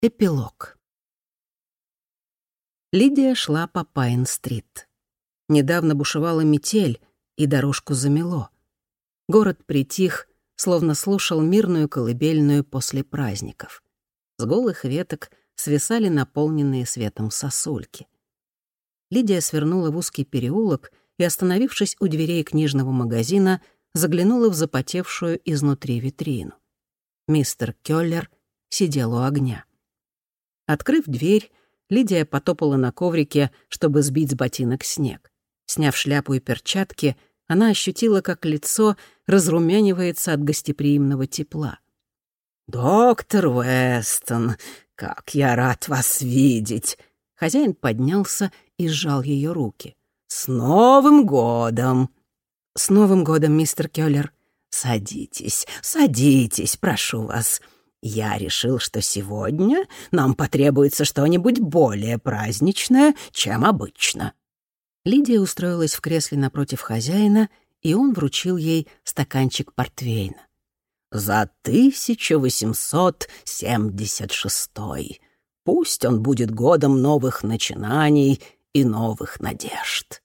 Эпилог. Лидия шла по Пайн-стрит. Недавно бушевала метель, и дорожку замело. Город притих, словно слушал мирную колыбельную после праздников. С голых веток свисали наполненные светом сосульки. Лидия свернула в узкий переулок и, остановившись у дверей книжного магазина, заглянула в запотевшую изнутри витрину. Мистер Кёллер сидел у огня. Открыв дверь, Лидия потопала на коврике, чтобы сбить с ботинок снег. Сняв шляпу и перчатки, она ощутила, как лицо разрумянивается от гостеприимного тепла. «Доктор Уэстон, как я рад вас видеть!» Хозяин поднялся и сжал ее руки. «С Новым годом!» «С Новым годом, мистер Кёллер!» «Садитесь, садитесь, прошу вас!» Я решил, что сегодня нам потребуется что-нибудь более праздничное, чем обычно». Лидия устроилась в кресле напротив хозяина, и он вручил ей стаканчик портвейна. «За 1876 Пусть он будет годом новых начинаний и новых надежд».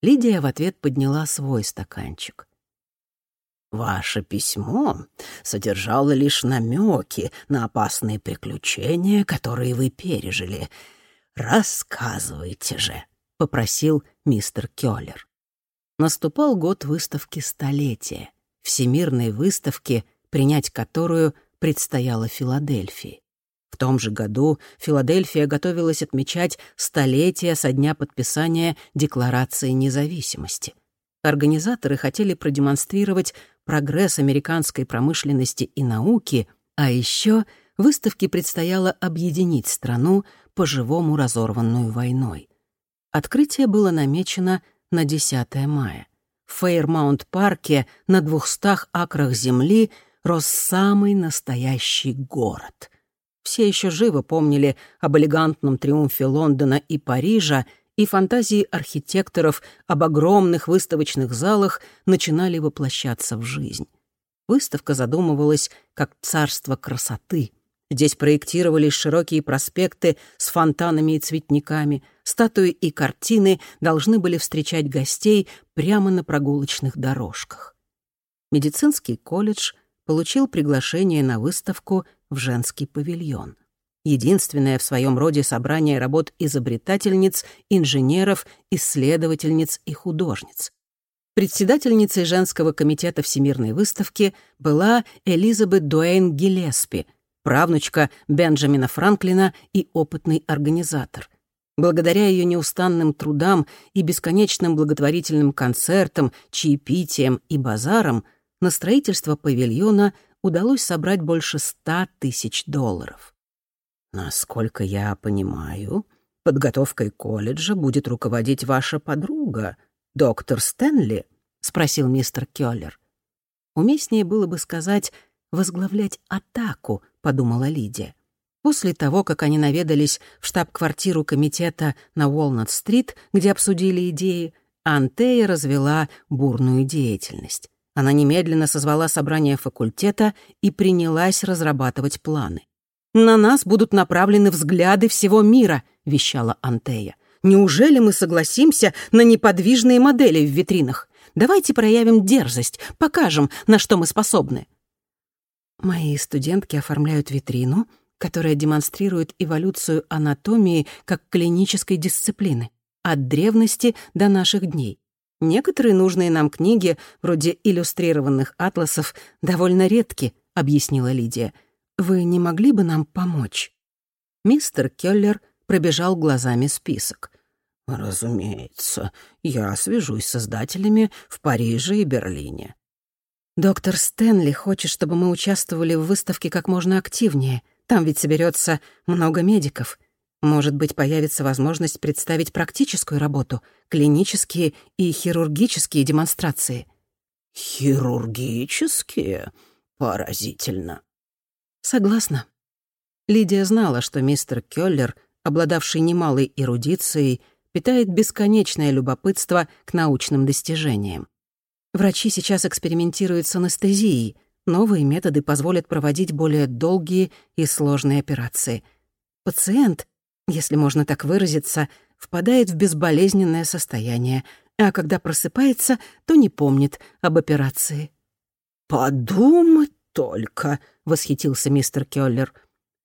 Лидия в ответ подняла свой стаканчик. Ваше письмо содержало лишь намеки на опасные приключения, которые вы пережили. Рассказывайте же, — попросил мистер Кёллер. Наступал год выставки «Столетие», всемирной выставки, принять которую предстояло Филадельфии. В том же году Филадельфия готовилась отмечать столетие со дня подписания Декларации независимости. Организаторы хотели продемонстрировать прогресс американской промышленности и науки, а еще выставке предстояло объединить страну, по-живому разорванную войной. Открытие было намечено на 10 мая. В Фейрмаунт-парке на двухстах акрах земли рос самый настоящий город. Все еще живо помнили об элегантном триумфе Лондона и Парижа и фантазии архитекторов об огромных выставочных залах начинали воплощаться в жизнь. Выставка задумывалась как царство красоты. Здесь проектировались широкие проспекты с фонтанами и цветниками, статуи и картины должны были встречать гостей прямо на прогулочных дорожках. Медицинский колледж получил приглашение на выставку в женский павильон — единственное в своем роде собрание работ изобретательниц, инженеров, исследовательниц и художниц. Председательницей женского комитета Всемирной выставки была Элизабет Дуэйн Гиллеспи, правнучка Бенджамина Франклина и опытный организатор. Благодаря ее неустанным трудам и бесконечным благотворительным концертам, чаепитиям и базарам на строительство павильона удалось собрать больше ста тысяч долларов. Насколько я понимаю, подготовкой колледжа будет руководить ваша подруга, доктор Стэнли, спросил мистер Кёллер. Уместнее было бы сказать возглавлять атаку, подумала Лидия. После того, как они наведались в штаб-квартиру комитета на Уолнат-стрит, где обсудили идеи, Антея развела бурную деятельность. Она немедленно созвала собрание факультета и принялась разрабатывать планы. «На нас будут направлены взгляды всего мира», — вещала Антея. «Неужели мы согласимся на неподвижные модели в витринах? Давайте проявим дерзость, покажем, на что мы способны». Мои студентки оформляют витрину, которая демонстрирует эволюцию анатомии как клинической дисциплины, от древности до наших дней. Некоторые нужные нам книги, вроде иллюстрированных атласов, довольно редки, объяснила Лидия — вы не могли бы нам помочь?» Мистер Келлер пробежал глазами список. «Разумеется, я свяжусь с создателями в Париже и Берлине». «Доктор Стэнли хочет, чтобы мы участвовали в выставке как можно активнее. Там ведь соберется много медиков. Может быть, появится возможность представить практическую работу, клинические и хирургические демонстрации». «Хирургические? Поразительно. Согласна. Лидия знала, что мистер Кёллер, обладавший немалой эрудицией, питает бесконечное любопытство к научным достижениям. Врачи сейчас экспериментируют с анестезией, Новые методы позволят проводить более долгие и сложные операции. Пациент, если можно так выразиться, впадает в безболезненное состояние, а когда просыпается, то не помнит об операции. «Подумать только!» — восхитился мистер Кёллер.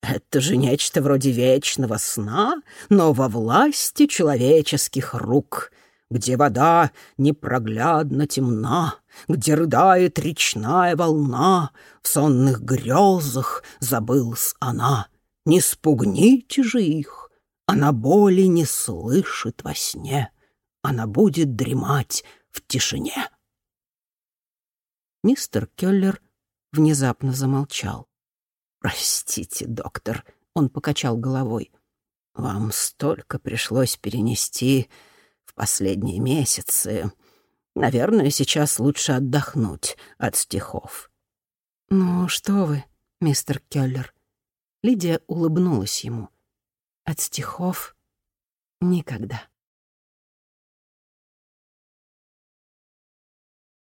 «Это же нечто вроде вечного сна, но во власти человеческих рук где вода непроглядно темна, где рыдает речная волна, в сонных грезах забылась она. Не спугните же их, она боли не слышит во сне, она будет дремать в тишине. Мистер Келлер внезапно замолчал. «Простите, доктор», — он покачал головой. «Вам столько пришлось перенести, последние месяцы. Наверное, сейчас лучше отдохнуть от стихов». «Ну что вы, мистер Келлер?» Лидия улыбнулась ему. «От стихов никогда».